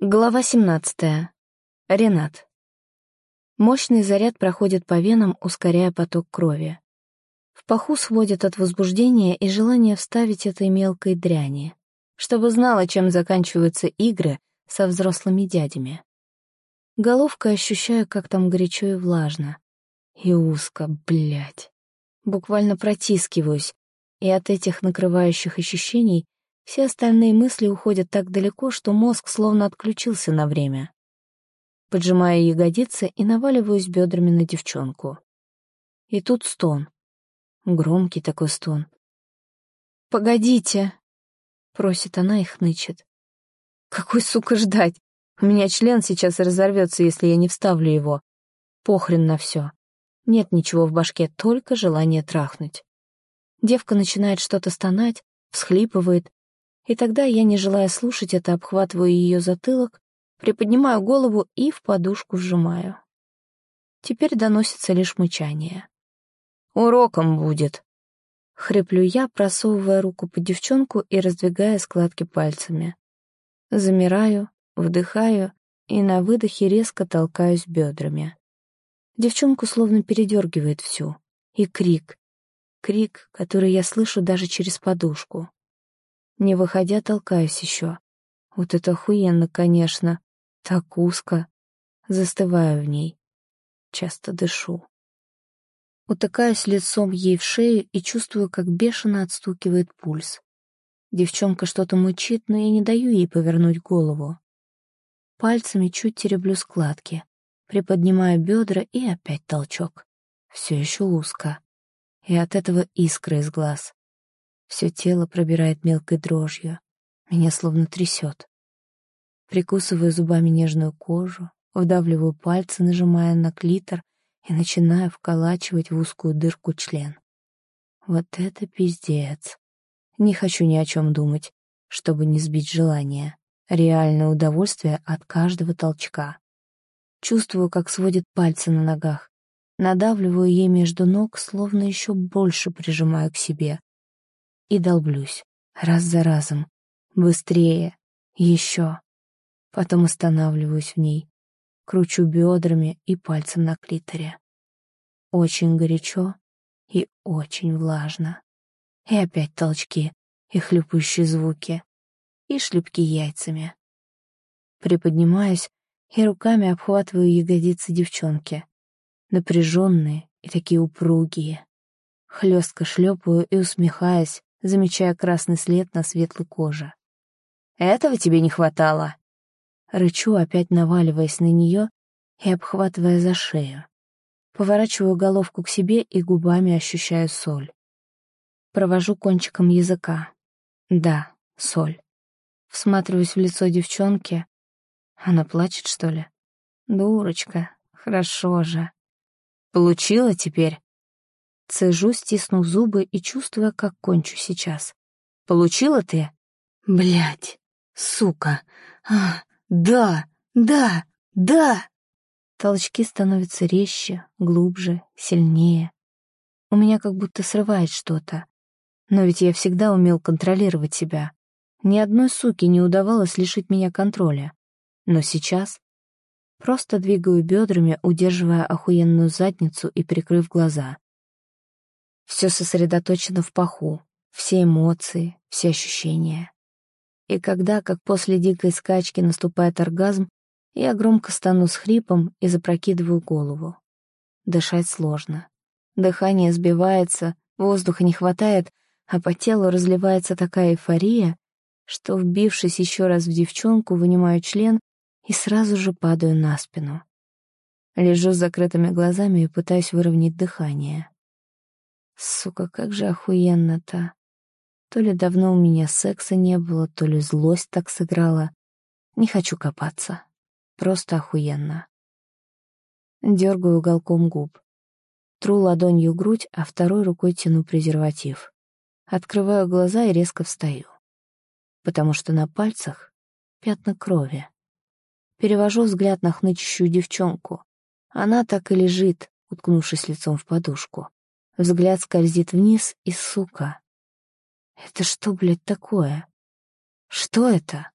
Глава 17. Ренат. Мощный заряд проходит по венам, ускоряя поток крови. В паху сводит от возбуждения и желания вставить этой мелкой дряни, чтобы знала, чем заканчиваются игры со взрослыми дядями. Головка ощущаю, как там горячо и влажно. И узко, блядь. Буквально протискиваюсь, и от этих накрывающих ощущений все остальные мысли уходят так далеко, что мозг словно отключился на время. Поджимаю ягодицы и наваливаюсь бедрами на девчонку. И тут стон. Громкий такой стон. «Погодите!» — просит она и хнычет. «Какой, сука, ждать? У меня член сейчас разорвется, если я не вставлю его. Похрен на все. Нет ничего в башке, только желание трахнуть». Девка начинает что-то стонать, всхлипывает, и тогда я, не желая слушать это, обхватываю ее затылок, приподнимаю голову и в подушку сжимаю. Теперь доносится лишь мычание. «Уроком будет», — хриплю я, просовывая руку под девчонку и раздвигая складки пальцами. Замираю, вдыхаю и на выдохе резко толкаюсь бедрами. Девчонку словно передергивает всю. И крик. Крик, который я слышу даже через подушку. Не выходя, толкаюсь еще. Вот это охуенно, конечно. Так узко. Застываю в ней. Часто дышу. Утыкаюсь лицом ей в шею и чувствую, как бешено отстукивает пульс. Девчонка что-то мычит, но я не даю ей повернуть голову. Пальцами чуть тереблю складки, приподнимаю бедра и опять толчок. Все еще узко. И от этого искры из глаз. Все тело пробирает мелкой дрожью. Меня словно трясет. Прикусываю зубами нежную кожу, вдавливаю пальцы, нажимая на клитор и начинаю вколачивать в узкую дырку член. Вот это пиздец. Не хочу ни о чем думать, чтобы не сбить желание. Реальное удовольствие от каждого толчка. Чувствую, как сводит пальцы на ногах. Надавливаю ей между ног, словно еще больше прижимаю к себе и долблюсь, раз за разом, быстрее, еще. Потом останавливаюсь в ней, кручу бедрами и пальцем на клиторе. Очень горячо и очень влажно. И опять толчки, и хлюпающие звуки, и шлепки яйцами. Приподнимаюсь и руками обхватываю ягодицы девчонки, напряженные и такие упругие. Хлестко шлепаю и усмехаясь, замечая красный след на светлой коже. «Этого тебе не хватало?» Рычу, опять наваливаясь на нее и обхватывая за шею. Поворачиваю головку к себе и губами ощущаю соль. Провожу кончиком языка. Да, соль. Всматриваюсь в лицо девчонки. Она плачет, что ли? Дурочка, хорошо же. Получила теперь? Цежу, стиснув зубы и чувствуя, как кончу сейчас. «Получила ты?» Блять, сука! А, да, да, да!» Толчки становятся резче, глубже, сильнее. У меня как будто срывает что-то. Но ведь я всегда умел контролировать себя. Ни одной суки не удавалось лишить меня контроля. Но сейчас просто двигаю бедрами, удерживая охуенную задницу и прикрыв глаза. Все сосредоточено в паху, все эмоции, все ощущения. И когда, как после дикой скачки, наступает оргазм, я громко стану с хрипом и запрокидываю голову. Дышать сложно. Дыхание сбивается, воздуха не хватает, а по телу разливается такая эйфория, что, вбившись еще раз в девчонку, вынимаю член и сразу же падаю на спину. Лежу с закрытыми глазами и пытаюсь выровнять дыхание. Сука, как же охуенно-то. То ли давно у меня секса не было, то ли злость так сыграла. Не хочу копаться. Просто охуенно. Дергаю уголком губ. Тру ладонью грудь, а второй рукой тяну презерватив. Открываю глаза и резко встаю. Потому что на пальцах пятна крови. Перевожу взгляд на хнычущую девчонку. Она так и лежит, уткнувшись лицом в подушку. Взгляд скользит вниз, и, сука... Это что, блядь, такое? Что это?